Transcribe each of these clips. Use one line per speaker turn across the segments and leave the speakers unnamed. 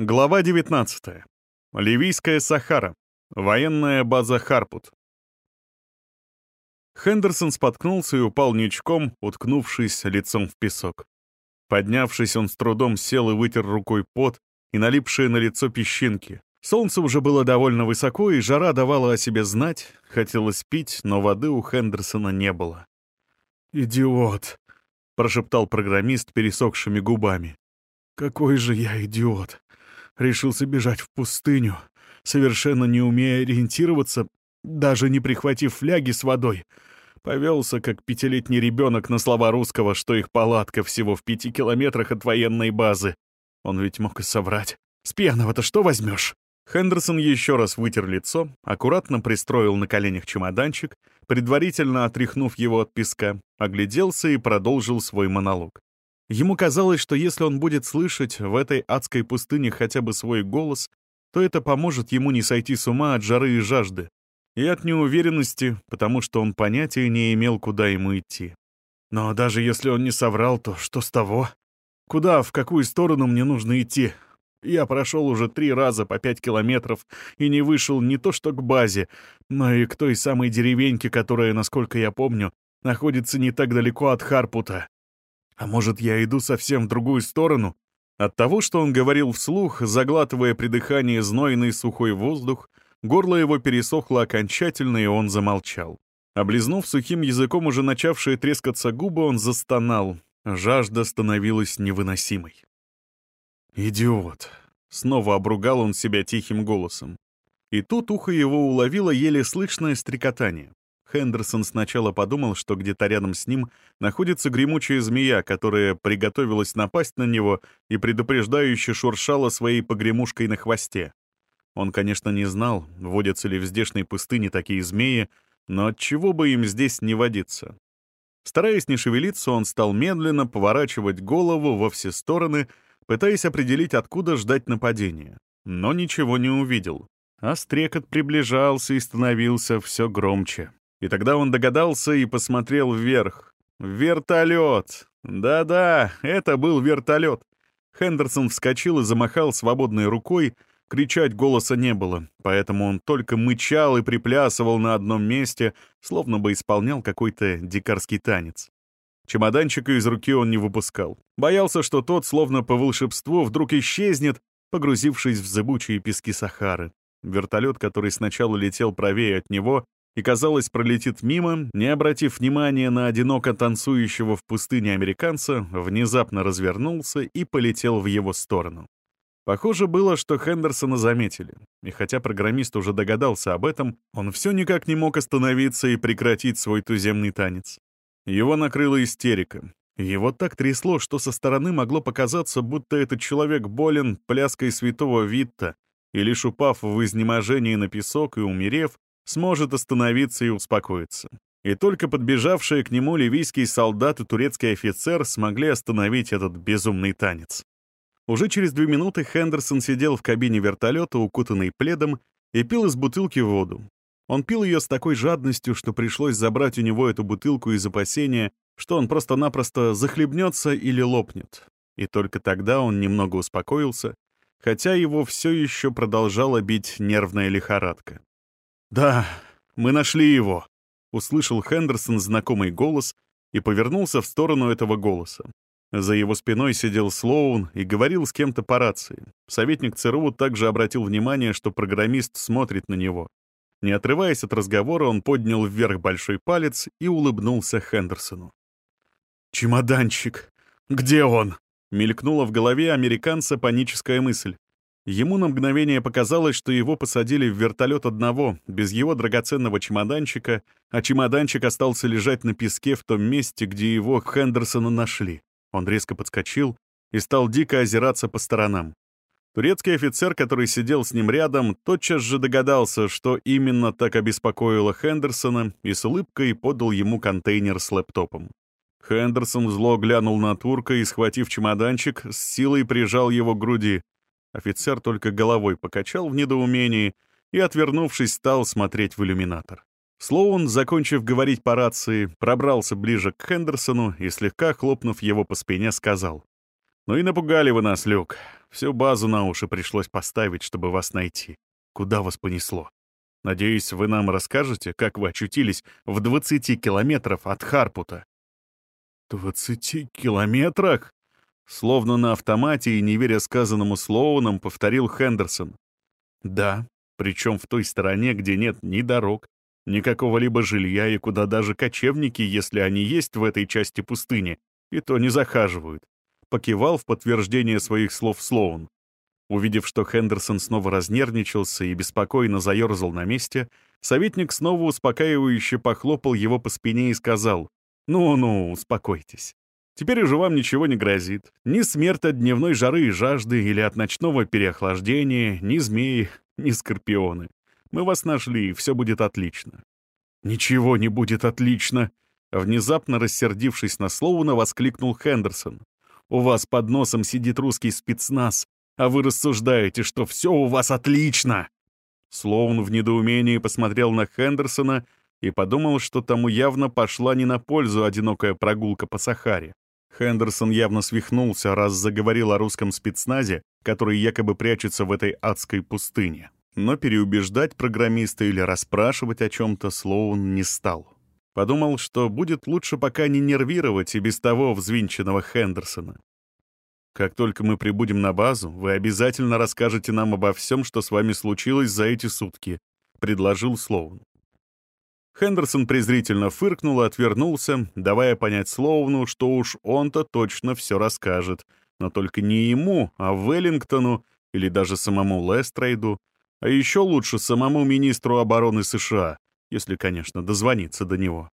Глава 19. Ливийская Сахара. Военная база Харпут. Хендерсон споткнулся и упал ничком, уткнувшись лицом в песок. Поднявшись, он с трудом сел и вытер рукой пот и налипшие на лицо песчинки. Солнце уже было довольно высоко, и жара давала о себе знать. Хотелось пить, но воды у Хендерсона не было. «Идиот!» — прошептал программист пересохшими губами. «Какой же я идиот! Решился бежать в пустыню, совершенно не умея ориентироваться, даже не прихватив фляги с водой. Повелся, как пятилетний ребенок на слова русского, что их палатка всего в пяти километрах от военной базы. Он ведь мог и соврать. С пьяного-то что возьмешь? Хендерсон еще раз вытер лицо, аккуратно пристроил на коленях чемоданчик, предварительно отряхнув его от песка, огляделся и продолжил свой монолог. Ему казалось, что если он будет слышать в этой адской пустыне хотя бы свой голос, то это поможет ему не сойти с ума от жары и жажды, и от неуверенности, потому что он понятия не имел, куда ему идти. Но даже если он не соврал, то что с того? Куда, в какую сторону мне нужно идти? Я прошел уже три раза по пять километров и не вышел не то что к базе, но и к той самой деревеньке, которая, насколько я помню, находится не так далеко от Харпута. А может, я иду совсем в другую сторону? От того, что он говорил вслух, заглатывая при дыхании знойный сухой воздух, горло его пересохло окончательно, и он замолчал. Облизнув сухим языком уже начавшие трескаться губы, он застонал. Жажда становилась невыносимой. «Идиот!» — снова обругал он себя тихим голосом. И тут ухо его уловило еле слышное стрекотание. Хендерсон сначала подумал, что где-то рядом с ним находится гремучая змея, которая приготовилась напасть на него и предупреждающе шуршала своей погремушкой на хвосте. Он, конечно, не знал, водятся ли в здешней пустыне такие змеи, но от чего бы им здесь не водиться. Стараясь не шевелиться, он стал медленно поворачивать голову во все стороны, пытаясь определить, откуда ждать нападения. Но ничего не увидел. А стрекот приближался и становился все громче. И тогда он догадался и посмотрел вверх. Вертолет! Да-да, это был вертолет. Хендерсон вскочил и замахал свободной рукой, кричать голоса не было, поэтому он только мычал и приплясывал на одном месте, словно бы исполнял какой-то дикарский танец. Чемоданчика из руки он не выпускал. Боялся, что тот, словно по волшебству, вдруг исчезнет, погрузившись в зыбучие пески Сахары. Вертолет, который сначала летел правее от него, и, казалось, пролетит мимо, не обратив внимания на одиноко танцующего в пустыне американца, внезапно развернулся и полетел в его сторону. Похоже было, что Хендерсона заметили, и хотя программист уже догадался об этом, он все никак не мог остановиться и прекратить свой туземный танец. Его накрыла истерика. Его так трясло, что со стороны могло показаться, будто этот человек болен пляской святого Витта, и лишь упав в изнеможении на песок и умерев, сможет остановиться и успокоиться. И только подбежавшие к нему ливийский солдат и турецкий офицер смогли остановить этот безумный танец. Уже через две минуты Хендерсон сидел в кабине вертолета, укутанный пледом, и пил из бутылки воду. Он пил ее с такой жадностью, что пришлось забрать у него эту бутылку из опасения, что он просто-напросто захлебнется или лопнет. И только тогда он немного успокоился, хотя его все еще продолжала бить нервная лихорадка. «Да, мы нашли его», — услышал Хендерсон знакомый голос и повернулся в сторону этого голоса. За его спиной сидел Слоун и говорил с кем-то по рации. Советник ЦРУ также обратил внимание, что программист смотрит на него. Не отрываясь от разговора, он поднял вверх большой палец и улыбнулся Хендерсону. «Чемоданчик! Где он?» Мелькнула в голове американца паническая мысль. Ему на мгновение показалось, что его посадили в вертолет одного, без его драгоценного чемоданчика, а чемоданчик остался лежать на песке в том месте, где его Хендерсона нашли. Он резко подскочил и стал дико озираться по сторонам. Турецкий офицер, который сидел с ним рядом, тотчас же догадался, что именно так обеспокоило Хендерсона, и с улыбкой подал ему контейнер с лэптопом. Хендерсон зло глянул на турка и, схватив чемоданчик, с силой прижал его к груди — Офицер только головой покачал в недоумении и, отвернувшись, стал смотреть в иллюминатор. Слоун, закончив говорить по рации, пробрался ближе к Хендерсону и, слегка хлопнув его по спине, сказал. «Ну и напугали вы нас, Люк. Всю базу на уши пришлось поставить, чтобы вас найти. Куда вас понесло? Надеюсь, вы нам расскажете, как вы очутились в 20 километров от Харпута». «Двадцати километрах?» Словно на автомате и не веря сказанному Слоуном, повторил Хендерсон. «Да, причем в той стороне, где нет ни дорог, ни какого-либо жилья и куда даже кочевники, если они есть в этой части пустыни, и то не захаживают. Покивал в подтверждение своих слов Слоун. Увидев, что Хендерсон снова разнервничался и беспокойно заерзал на месте, советник снова успокаивающе похлопал его по спине и сказал, «Ну-ну, успокойтесь. Теперь уже вам ничего не грозит. Ни смерть от дневной жары и жажды или от ночного переохлаждения, ни змеи, ни скорпионы. Мы вас нашли, и все будет отлично». «Ничего не будет отлично!» Внезапно рассердившись на Слоуна, воскликнул Хендерсон. «У вас под носом сидит русский спецназ, а вы рассуждаете, что все у вас отлично!» Слоун в недоумении посмотрел на Хендерсона и подумал, что тому явно пошла не на пользу одинокая прогулка по Сахаре. Хендерсон явно свихнулся, раз заговорил о русском спецназе, который якобы прячется в этой адской пустыне. Но переубеждать программиста или расспрашивать о чем-то Слоун не стал. Подумал, что будет лучше пока не нервировать и без того взвинченного Хендерсона. Как только мы прибудем на базу, вы обязательно расскажете нам обо всем, что с вами случилось за эти сутки», — предложил Слоун. Хендерсон презрительно фыркнул и отвернулся, давая понять Слоуну, что уж он-то точно все расскажет, но только не ему, а Веллингтону или даже самому Лестрейду, а еще лучше самому министру обороны США, если, конечно, дозвониться до него.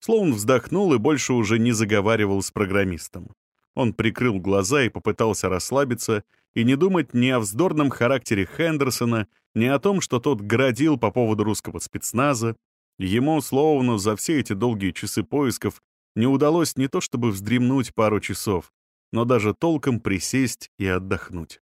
Слоун вздохнул и больше уже не заговаривал с программистом. Он прикрыл глаза и попытался расслабиться и не думать ни о вздорном характере Хендерсона, ни о том, что тот градил по поводу русского спецназа, Ему, Слоуну, за все эти долгие часы поисков не удалось не то чтобы вздремнуть пару часов, но даже толком присесть и отдохнуть.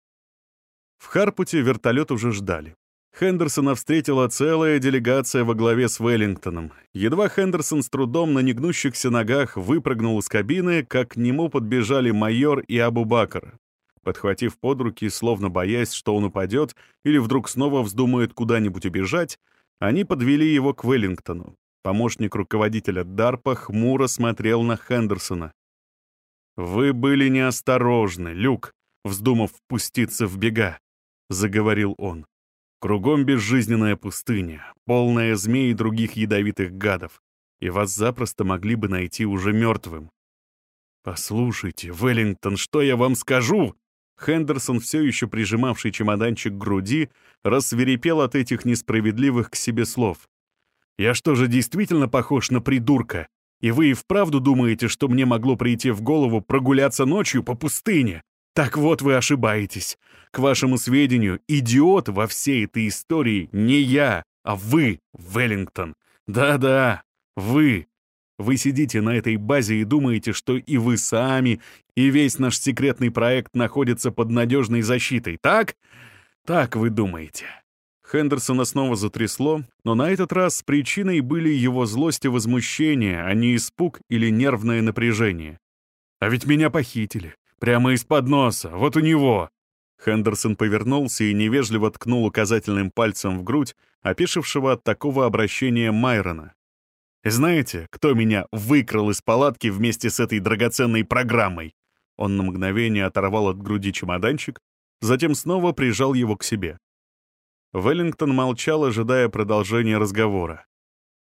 В Харпуте вертолет уже ждали. Хендерсона встретила целая делегация во главе с Веллингтоном. Едва Хендерсон с трудом на негнущихся ногах выпрыгнул из кабины, как к нему подбежали майор и Абу-Бакр. Подхватив под руки, словно боясь, что он упадет или вдруг снова вздумает куда-нибудь убежать, они подвели его к Веллингтону. Помощник руководителя Дарпа хмуро смотрел на Хендерсона. «Вы были неосторожны, Люк, вздумав впуститься в бега», — заговорил он. «Кругом безжизненная пустыня, полная змей и других ядовитых гадов, и вас запросто могли бы найти уже мертвым». «Послушайте, Веллингтон, что я вам скажу?» Хендерсон, все еще прижимавший чемоданчик к груди, рассверепел от этих несправедливых к себе слов. «Я что же действительно похож на придурка? И вы и вправду думаете, что мне могло прийти в голову прогуляться ночью по пустыне? Так вот вы ошибаетесь. К вашему сведению, идиот во всей этой истории не я, а вы, Веллингтон. Да-да, вы. Вы сидите на этой базе и думаете, что и вы сами, и весь наш секретный проект находится под надежной защитой, так? Так вы думаете. Хендерсона снова затрясло, но на этот раз причиной были его злость и возмущение, а не испуг или нервное напряжение. «А ведь меня похитили. Прямо из-под носа. Вот у него». Хендерсон повернулся и невежливо ткнул указательным пальцем в грудь, опешившего от такого обращения Майрона. Знаете, кто меня выкрал из палатки вместе с этой драгоценной программой? Он на мгновение оторвал от груди чемоданчик, затем снова прижал его к себе. Веллингтон молчал, ожидая продолжения разговора.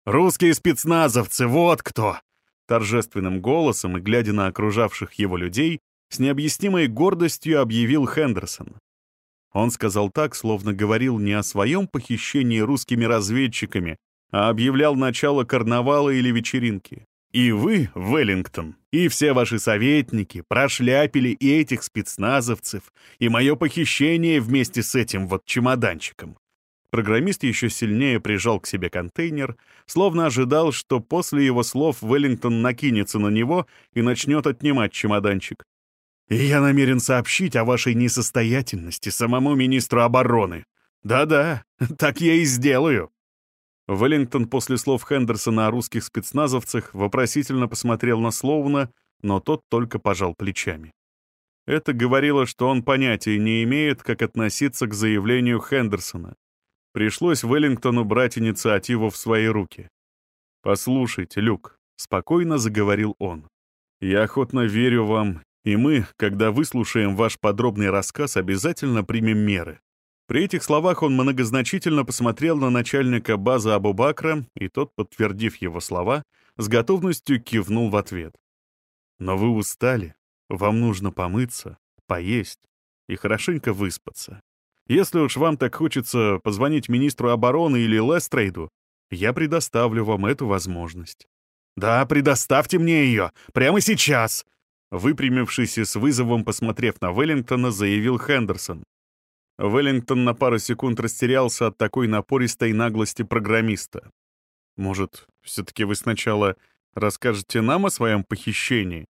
«Русские спецназовцы, вот кто!» Торжественным голосом и глядя на окружавших его людей, с необъяснимой гордостью объявил Хендерсон. Он сказал так, словно говорил не о своем похищении русскими разведчиками, а объявлял начало карнавала или вечеринки. И вы, Веллингтон, и все ваши советники прошляпили и этих спецназовцев, и мое похищение вместе с этим вот чемоданчиком. Программист еще сильнее прижал к себе контейнер, словно ожидал, что после его слов Веллингтон накинется на него и начнет отнимать чемоданчик. «И я намерен сообщить о вашей несостоятельности самому министру обороны. Да-да, так я и сделаю». Веллингтон после слов Хендерсона о русских спецназовцах вопросительно посмотрел на Слоуна, но тот только пожал плечами. Это говорило, что он понятия не имеет, как относиться к заявлению Хендерсона. Пришлось Веллингтону брать инициативу в свои руки. «Послушайте, Люк», — спокойно заговорил он. «Я охотно верю вам, и мы, когда выслушаем ваш подробный рассказ, обязательно примем меры». При этих словах он многозначительно посмотрел на начальника базы Абу-Бакра, и тот, подтвердив его слова, с готовностью кивнул в ответ. «Но вы устали. Вам нужно помыться, поесть и хорошенько выспаться. Если уж вам так хочется позвонить министру обороны или Лестрейду, я предоставлю вам эту возможность. «Да, предоставьте мне ее! Прямо сейчас!» Выпрямившись и с вызовом посмотрев на Веллингтона, заявил Хендерсон. Веллингтон на пару секунд растерялся от такой напористой наглости программиста. «Может, все-таки вы сначала расскажете нам о своем похищении,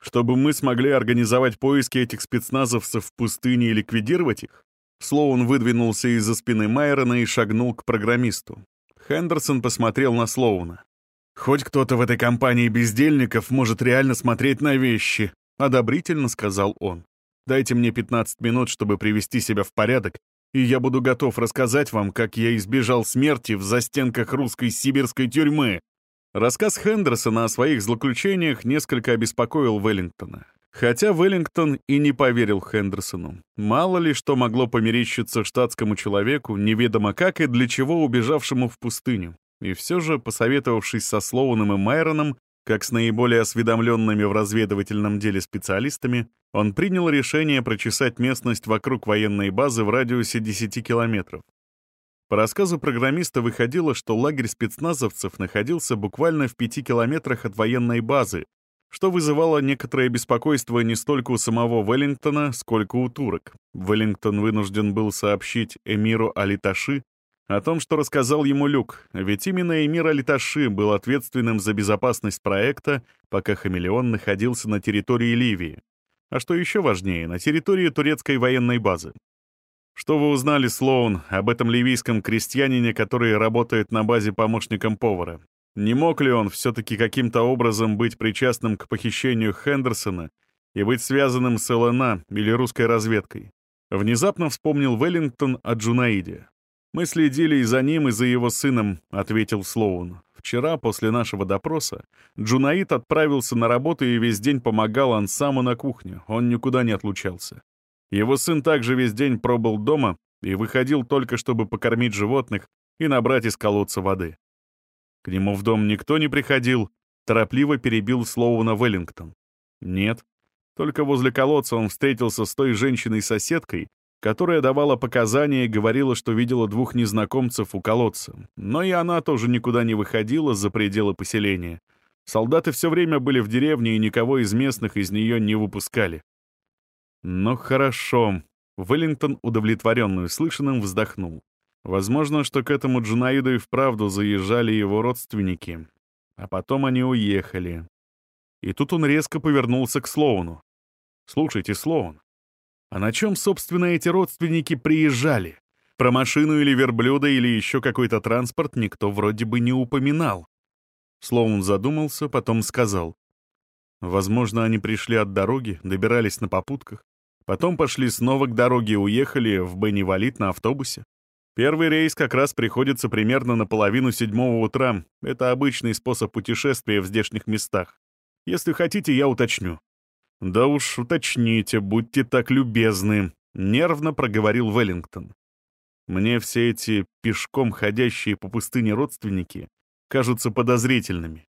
чтобы мы смогли организовать поиски этих спецназовцев в пустыне и ликвидировать их?» Слоун выдвинулся из-за спины Майрона и шагнул к программисту. Хендерсон посмотрел на Слоуна. «Хоть кто-то в этой компании бездельников может реально смотреть на вещи», — одобрительно сказал он. «Дайте мне 15 минут, чтобы привести себя в порядок, и я буду готов рассказать вам, как я избежал смерти в застенках русской сибирской тюрьмы». Рассказ Хендерсона о своих злоключениях несколько обеспокоил Веллингтона. Хотя Веллингтон и не поверил Хендерсону. Мало ли что могло померещиться штатскому человеку, неведомо как и для чего убежавшему в пустыню. И все же, посоветовавшись со Слоуном и Майроном, как с наиболее осведомленными в разведывательном деле специалистами, он принял решение прочесать местность вокруг военной базы в радиусе 10 километров. По рассказу программиста выходило, что лагерь спецназовцев находился буквально в пяти километрах от военной базы, что вызывало некоторое беспокойство не столько у самого Веллингтона, сколько у турок. Веллингтон вынужден был сообщить эмиру Алиташи о том, что рассказал ему Люк, ведь именно эмир Алиташи был ответственным за безопасность проекта, пока Хамелеон находился на территории Ливии. А что еще важнее, на территории турецкой военной базы. Что вы узнали, Слоун, об этом ливийском крестьянине, который работает на базе помощником повара? Не мог ли он все-таки каким-то образом быть причастным к похищению Хендерсона и быть связанным с ЛНА или русской разведкой? Внезапно вспомнил Веллингтон о Джунаиде. «Мы следили и за ним, и за его сыном», — ответил Слоун. «Вчера, после нашего допроса, Джунаид отправился на работу и весь день помогал Ансаму на кухне. Он никуда не отлучался. Его сын также весь день пробыл дома и выходил только, чтобы покормить животных и набрать из колодца воды. К нему в дом никто не приходил, торопливо перебил Слоуна Веллингтон. Нет, только возле колодца он встретился с той женщиной-соседкой, которая давала показания и говорила, что видела двух незнакомцев у колодца. Но и она тоже никуда не выходила за пределы поселения. Солдаты все время были в деревне, и никого из местных из нее не выпускали. «Ну хорошо», — Веллингтон, удовлетворенный услышанным, вздохнул. Возможно, что к этому Джунаиду и вправду заезжали его родственники. А потом они уехали. И тут он резко повернулся к Слоуну. «Слушайте, Слоун, а на чем, собственно, эти родственники приезжали? Про машину или верблюда или еще какой-то транспорт никто вроде бы не упоминал». Слоун задумался, потом сказал. «Возможно, они пришли от дороги, добирались на попутках. Потом пошли снова к дороге и уехали в Беневалит на автобусе. Первый рейс как раз приходится примерно на половину седьмого утра. Это обычный способ путешествия в здешних местах. Если хотите, я уточню». «Да уж уточните, будьте так любезны», — нервно проговорил Веллингтон. «Мне все эти пешком ходящие по пустыне родственники кажутся подозрительными.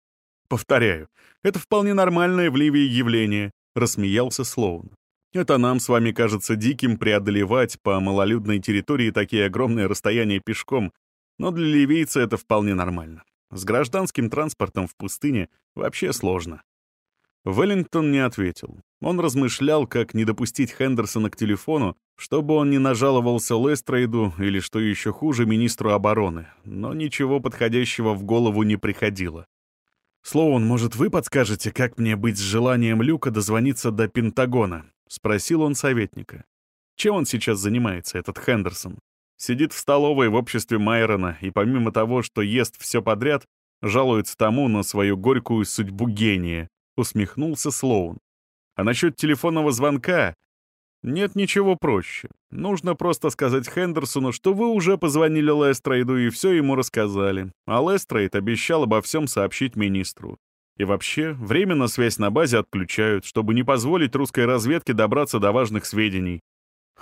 Повторяю, это вполне нормальное в Ливии явление», — рассмеялся Слоун. Это нам с вами кажется диким преодолевать по малолюдной территории такие огромные расстояния пешком, но для ливийца это вполне нормально. С гражданским транспортом в пустыне вообще сложно. Веллингтон не ответил. Он размышлял, как не допустить Хендерсона к телефону, чтобы он не нажаловался Лестрейду или, что еще хуже, министру обороны, но ничего подходящего в голову не приходило. «Слоун, может, вы подскажете, как мне быть с желанием Люка дозвониться до Пентагона?» — спросил он советника. «Чем он сейчас занимается, этот Хендерсон? Сидит в столовой в обществе Майрона и помимо того, что ест все подряд, жалуется тому на свою горькую судьбу гения», — усмехнулся Слоун. А насчет телефонного звонка нет ничего проще. Нужно просто сказать Хендерсону, что вы уже позвонили Лестрейду и все ему рассказали. А Лестрейд обещал обо всем сообщить министру. И вообще, временно связь на базе отключают, чтобы не позволить русской разведке добраться до важных сведений.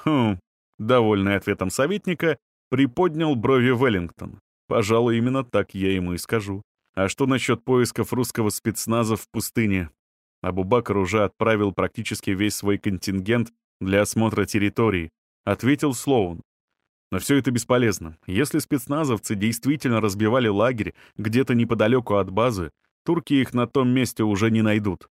Хм, довольный ответом советника, приподнял брови Веллингтон. Пожалуй, именно так я ему и скажу. А что насчет поисков русского спецназа в пустыне? Абубакар уже отправил практически весь свой контингент для осмотра территории, ответил Слоун. Но все это бесполезно. Если спецназовцы действительно разбивали лагерь где-то неподалеку от базы, турки их на том месте уже не найдут.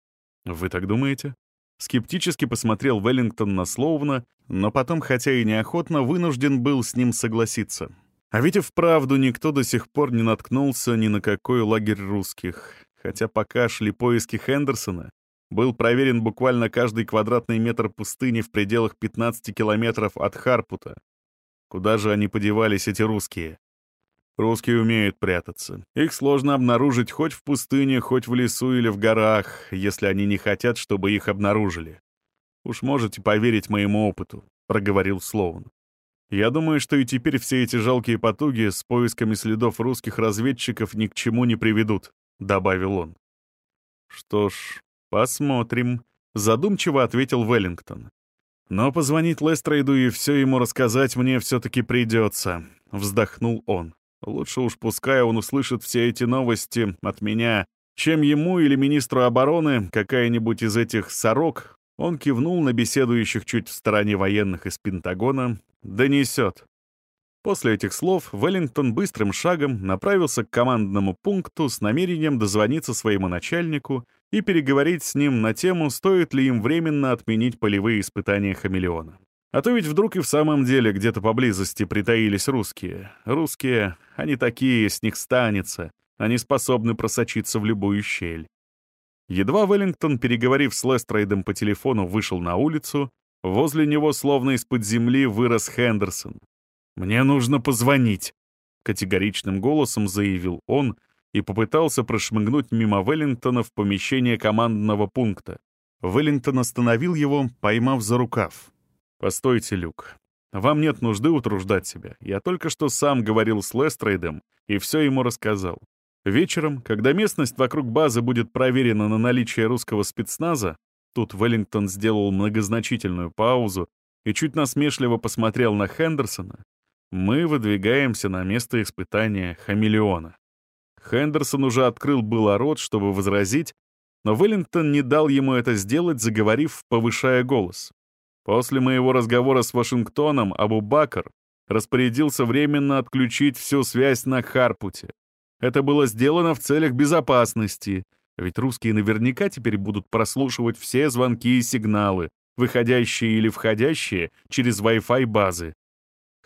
Вы так думаете? Скептически посмотрел Веллингтон на Слоуна, но потом, хотя и неохотно, вынужден был с ним согласиться. А ведь и вправду никто до сих пор не наткнулся ни на какой лагерь русских. Хотя пока шли поиски Хендерсона, был проверен буквально каждый квадратный метр пустыни в пределах 15 километров от Харпута. Куда же они подевались, эти русские? Русские умеют прятаться. Их сложно обнаружить хоть в пустыне, хоть в лесу или в горах, если они не хотят, чтобы их обнаружили. «Уж можете поверить моему опыту», — проговорил Слоун. «Я думаю, что и теперь все эти жалкие потуги с поисками следов русских разведчиков ни к чему не приведут», — добавил он. «Что ж, «Посмотрим», — задумчиво ответил Веллингтон. «Но позвонить Лестрейду и все ему рассказать мне все-таки придется», — вздохнул он. «Лучше уж пускай он услышит все эти новости от меня, чем ему или министру обороны какая-нибудь из этих сорок, он кивнул на беседующих чуть в стороне военных из Пентагона, донесет. После этих слов Веллингтон быстрым шагом направился к командному пункту с намерением дозвониться своему начальнику и переговорить с ним на тему, стоит ли им временно отменить полевые испытания хамелеона. А то ведь вдруг и в самом деле где-то поблизости притаились русские. Русские, они такие, с них станется. Они способны просочиться в любую щель. Едва Веллингтон, переговорив с Лестрейдом по телефону, вышел на улицу, возле него словно из-под земли вырос Хендерсон. «Мне нужно позвонить», — категоричным голосом заявил он, — и попытался прошмыгнуть мимо Веллингтона в помещение командного пункта. Веллингтон остановил его, поймав за рукав. «Постойте, Люк. Вам нет нужды утруждать себя. Я только что сам говорил с Лестрейдом и все ему рассказал. Вечером, когда местность вокруг базы будет проверена на наличие русского спецназа, тут Веллингтон сделал многозначительную паузу и чуть насмешливо посмотрел на Хендерсона, мы выдвигаемся на место испытания хамелеона. Хендерсон уже открыл было рот, чтобы возразить, но Веллингтон не дал ему это сделать, заговорив, повышая голос. После моего разговора с Вашингтоном Абу Бакр распорядился временно отключить всю связь на Харпуте. Это было сделано в целях безопасности, ведь русские наверняка теперь будут прослушивать все звонки и сигналы, выходящие или входящие через Wi-Fi базы.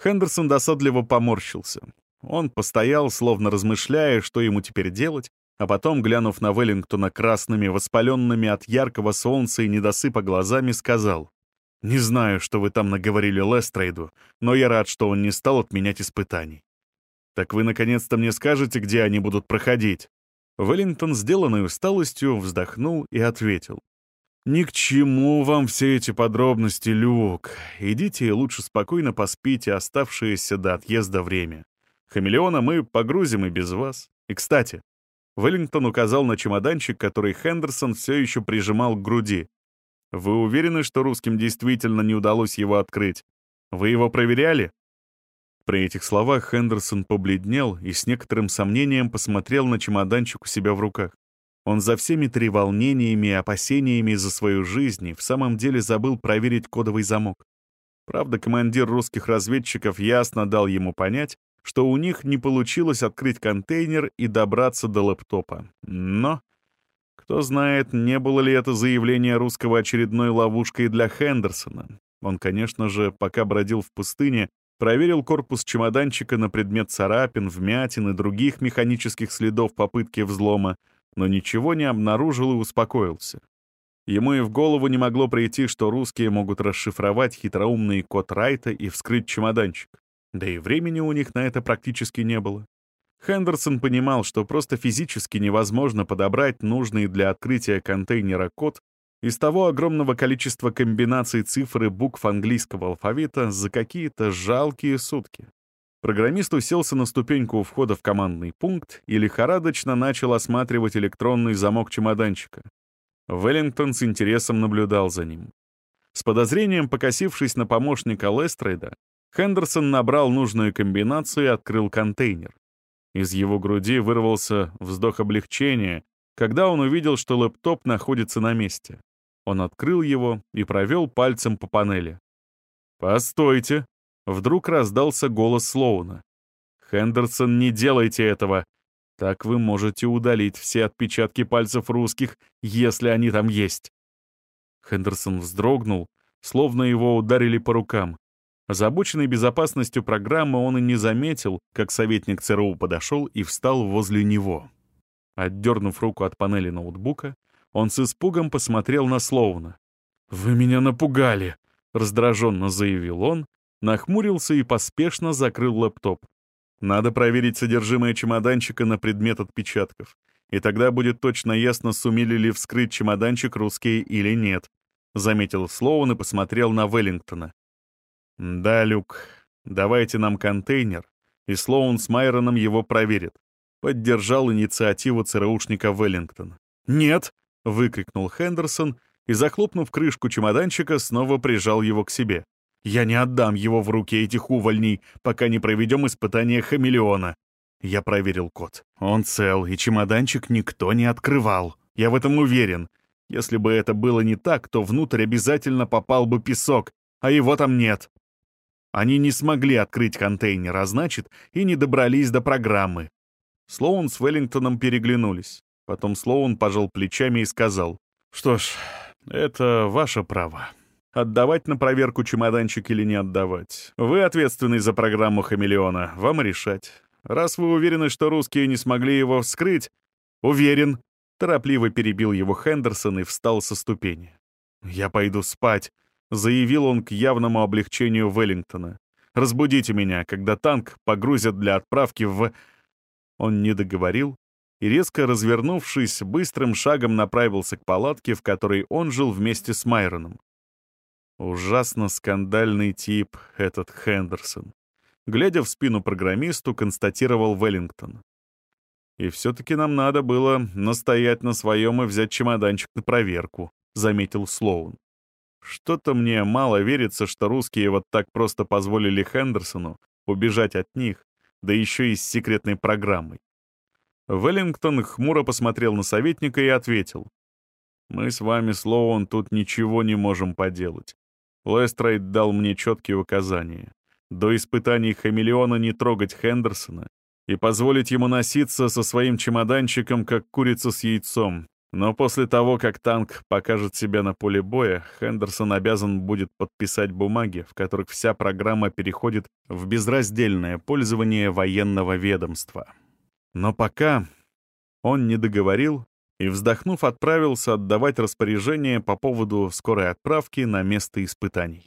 Хендерсон досадливо поморщился. Он постоял, словно размышляя, что ему теперь делать, а потом, глянув на Веллингтона красными, воспаленными от яркого солнца и недосыпа глазами, сказал, «Не знаю, что вы там наговорили Лестрейду, но я рад, что он не стал отменять испытаний. Так вы наконец-то мне скажете, где они будут проходить?» Веллингтон, сделанной усталостью, вздохнул и ответил. «Ни к чему вам все эти подробности, Люк. Идите и лучше спокойно поспите оставшееся до отъезда время. Хамелеона мы погрузим и без вас. И, кстати, Веллингтон указал на чемоданчик, который Хендерсон все еще прижимал к груди. «Вы уверены, что русским действительно не удалось его открыть? Вы его проверяли?» При этих словах Хендерсон побледнел и с некоторым сомнением посмотрел на чемоданчик у себя в руках. Он за всеми треволнениями и опасениями за свою жизнь в самом деле забыл проверить кодовый замок. Правда, командир русских разведчиков ясно дал ему понять, что у них не получилось открыть контейнер и добраться до лэптопа. Но, кто знает, не было ли это заявление русского очередной ловушкой для Хендерсона. Он, конечно же, пока бродил в пустыне, проверил корпус чемоданчика на предмет царапин, вмятин и других механических следов попытки взлома, но ничего не обнаружил и успокоился. Ему и в голову не могло прийти, что русские могут расшифровать хитроумный код Райта и вскрыть чемоданчик. Да и времени у них на это практически не было. Хендерсон понимал, что просто физически невозможно подобрать нужный для открытия контейнера код, Из того огромного количества комбинаций цифр и букв английского алфавита за какие-то жалкие сутки. Программист уселся на ступеньку у входа в командный пункт и лихорадочно начал осматривать электронный замок чемоданчика. Веллингтон с интересом наблюдал за ним. С подозрением покосившись на помощника Лестрейда, Хендерсон набрал нужную комбинацию и открыл контейнер. Из его груди вырвался вздох облегчения, когда он увидел, что лэптоп находится на месте. Он открыл его и провел пальцем по панели. «Постойте!» — вдруг раздался голос Слоуна. «Хендерсон, не делайте этого! Так вы можете удалить все отпечатки пальцев русских, если они там есть!» Хендерсон вздрогнул, словно его ударили по рукам. Озабоченный безопасностью программы он и не заметил, как советник ЦРУ подошел и встал возле него. Отдернув руку от панели ноутбука, он с испугом посмотрел на Слоуна. «Вы меня напугали!» — раздраженно заявил он, нахмурился и поспешно закрыл лэптоп. «Надо проверить содержимое чемоданчика на предмет отпечатков, и тогда будет точно ясно, сумели ли вскрыть чемоданчик русские или нет», — заметил Слоун и посмотрел на Веллингтона. «Да, Люк, давайте нам контейнер, и Слоун с Майроном его проверит», — поддержал инициативу ЦРУшника Веллингтона. «Нет!» — выкрикнул Хендерсон и, захлопнув крышку чемоданчика, снова прижал его к себе. «Я не отдам его в руки этих увольней, пока не проведем испытание хамелеона». Я проверил код. Он цел, и чемоданчик никто не открывал. Я в этом уверен. Если бы это было не так, то внутрь обязательно попал бы песок, а его там нет. Они не смогли открыть контейнер, а значит, и не добрались до программы. Слоун с Веллингтоном переглянулись. Потом Слоун пожал плечами и сказал, «Что ж, это ваше право. Отдавать на проверку чемоданчик или не отдавать. Вы ответственный за программу «Хамелеона», вам решать. Раз вы уверены, что русские не смогли его вскрыть, уверен». Торопливо перебил его Хендерсон и встал со ступени. «Я пойду спать», — заявил он к явному облегчению Веллингтона. «Разбудите меня, когда танк погрузят для отправки в...» Он не договорил, и, резко развернувшись, быстрым шагом направился к палатке, в которой он жил вместе с Майроном. Ужасно скандальный тип этот Хендерсон. Глядя в спину программисту, констатировал Веллингтон. «И все-таки нам надо было настоять на своем и взять чемоданчик на проверку», — заметил Слоун. «Что-то мне мало верится, что русские вот так просто позволили Хендерсону убежать от них, да еще и с секретной программой. Веллингтон хмуро посмотрел на советника и ответил. «Мы с вами, Слоун, тут ничего не можем поделать. Лестрейд дал мне четкие указания. До испытаний хамелеона не трогать Хендерсона и позволить ему носиться со своим чемоданчиком, как курица с яйцом. Но после того, как танк покажет себя на поле боя, Хендерсон обязан будет подписать бумаги, в которых вся программа переходит в безраздельное пользование военного ведомства. Но пока он не договорил и, вздохнув, отправился отдавать распоряжение по поводу скорой отправки на место испытаний.